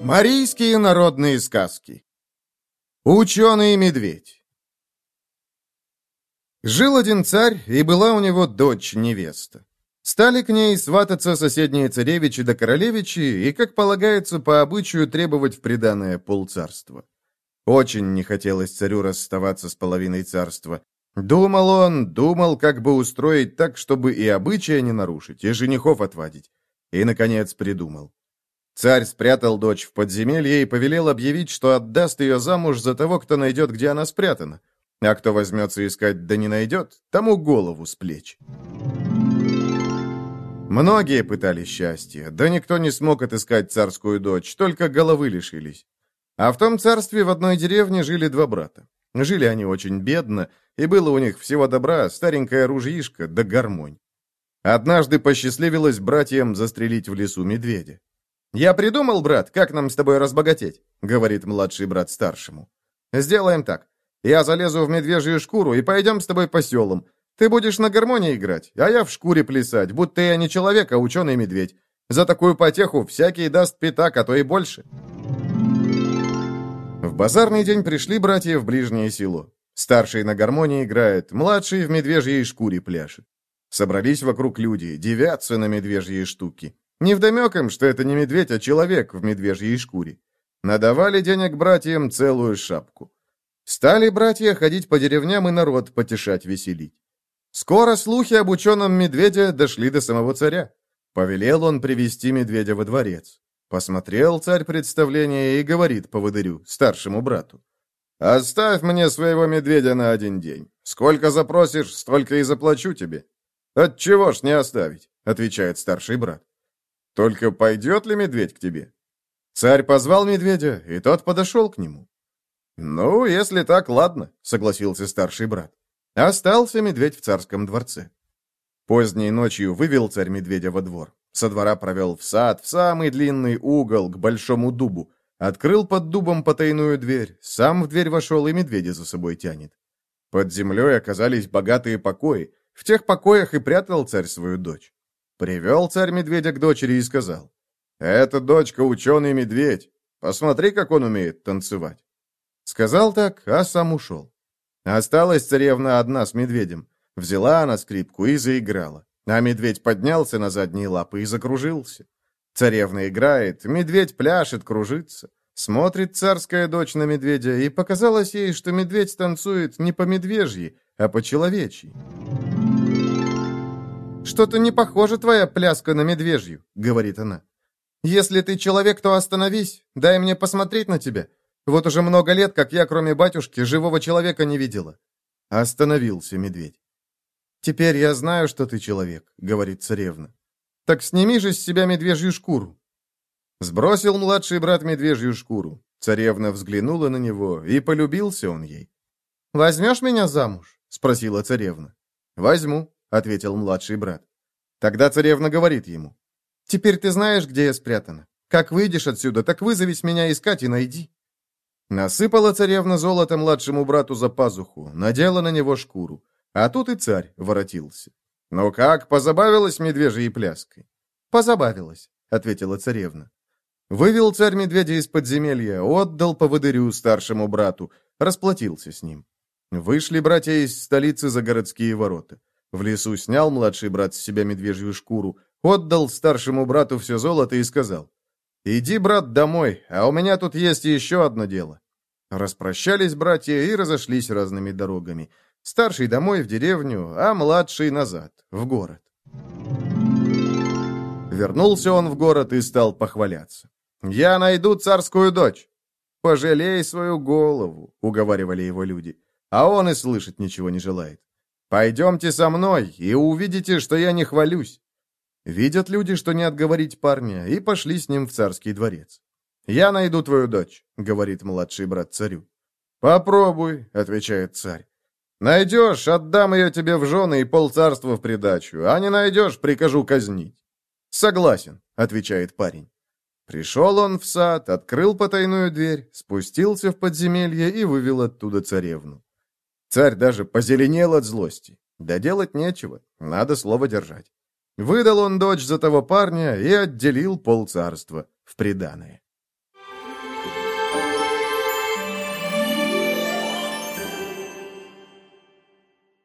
Марийские народные сказки Ученый медведь Жил один царь, и была у него дочь-невеста. Стали к ней свататься соседние царевичи да королевичи и, как полагается, по обычаю требовать в приданное полцарства. Очень не хотелось царю расставаться с половиной царства. Думал он, думал, как бы устроить так, чтобы и обычая не нарушить, и женихов отвадить. И, наконец, придумал. Царь спрятал дочь в подземелье и повелел объявить, что отдаст ее замуж за того, кто найдет, где она спрятана. А кто возьмется искать, да не найдет, тому голову с плеч. Многие пытались счастье, да никто не смог отыскать царскую дочь, только головы лишились. А в том царстве в одной деревне жили два брата. Жили они очень бедно, и было у них всего добра, старенькая ружьишка да гармонь. Однажды посчастливилось братьям застрелить в лесу медведя. «Я придумал, брат, как нам с тобой разбогатеть», — говорит младший брат старшему. «Сделаем так. Я залезу в медвежью шкуру и пойдем с тобой по селам. Ты будешь на гармонии играть, а я в шкуре плясать, будто я не человек, а ученый-медведь. За такую потеху всякий даст пятак, а то и больше». В базарный день пришли братья в ближнее село. Старший на гармонии играет, младший в медвежьей шкуре пляшет. Собрались вокруг люди, девятся на медвежьи штуки. Невдомек им, что это не медведь, а человек в медвежьей шкуре. Надавали денег братьям целую шапку. Стали братья ходить по деревням и народ потешать, веселить. Скоро слухи об ученом медведе дошли до самого царя. Повелел он привести медведя во дворец. Посмотрел царь представление и говорит поводырю, старшему брату. «Оставь мне своего медведя на один день. Сколько запросишь, столько и заплачу тебе». «Отчего ж не оставить?» — отвечает старший брат. Только пойдет ли медведь к тебе?» Царь позвал медведя, и тот подошел к нему. «Ну, если так, ладно», — согласился старший брат. Остался медведь в царском дворце. Поздней ночью вывел царь медведя во двор. Со двора провел в сад, в самый длинный угол, к большому дубу. Открыл под дубом потайную дверь, сам в дверь вошел и медведя за собой тянет. Под землей оказались богатые покои. В тех покоях и прятал царь свою дочь. Привел царь медведя к дочери и сказал, «Это дочка ученый-медведь. Посмотри, как он умеет танцевать». Сказал так, а сам ушел. Осталась царевна одна с медведем. Взяла она скрипку и заиграла. А медведь поднялся на задние лапы и закружился. Царевна играет, медведь пляшет, кружится. Смотрит царская дочь на медведя, и показалось ей, что медведь танцует не по-медвежьи, а по-человечьи. «Что-то не похоже твоя пляска на медвежью», — говорит она. «Если ты человек, то остановись, дай мне посмотреть на тебя. Вот уже много лет, как я, кроме батюшки, живого человека не видела». Остановился медведь. «Теперь я знаю, что ты человек», — говорит царевна. «Так сними же с себя медвежью шкуру». Сбросил младший брат медвежью шкуру. Царевна взглянула на него, и полюбился он ей. «Возьмешь меня замуж?» — спросила царевна. «Возьму», — ответил младший брат. Тогда царевна говорит ему. «Теперь ты знаешь, где я спрятана. Как выйдешь отсюда, так вызовись меня искать и найди». Насыпала царевна золото младшему брату за пазуху, надела на него шкуру. А тут и царь воротился. «Ну как, позабавилась медвежьей пляской?» «Позабавилась», — ответила царевна. Вывел царь медведя из подземелья, отдал поводырю старшему брату, расплатился с ним. Вышли братья из столицы за городские ворота. В лесу снял младший брат с себя медвежью шкуру, отдал старшему брату все золото и сказал, «Иди, брат, домой, а у меня тут есть еще одно дело». Распрощались братья и разошлись разными дорогами. Старший домой в деревню, а младший назад, в город. Вернулся он в город и стал похваляться. «Я найду царскую дочь!» «Пожалей свою голову», — уговаривали его люди. А он и слышать ничего не желает. «Пойдемте со мной, и увидите, что я не хвалюсь». Видят люди, что не отговорить парня, и пошли с ним в царский дворец. «Я найду твою дочь», — говорит младший брат царю. «Попробуй», — отвечает царь. «Найдешь, отдам ее тебе в жены и полцарства в придачу, а не найдешь, прикажу казнить». «Согласен», — отвечает парень. Пришел он в сад, открыл потайную дверь, спустился в подземелье и вывел оттуда царевну. Царь даже позеленел от злости. Да делать нечего, надо слово держать. Выдал он дочь за того парня и отделил полцарства в приданое.